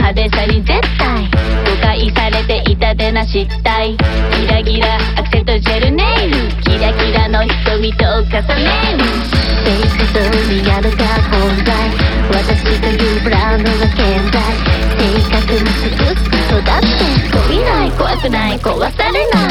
派手さに絶対誤解されていたでな失態。ギラギラアクセントジェルネイル。キラキラの瞳と重ねる。フェイクとリア本来。私というブランドが健在。性格すくすく育って。伸びない怖くない壊されない。